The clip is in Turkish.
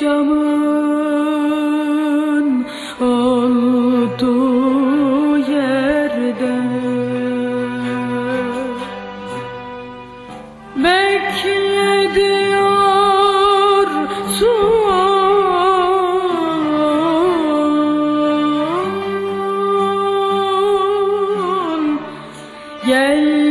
akşamın olduğu yerde. Beklediyor son gel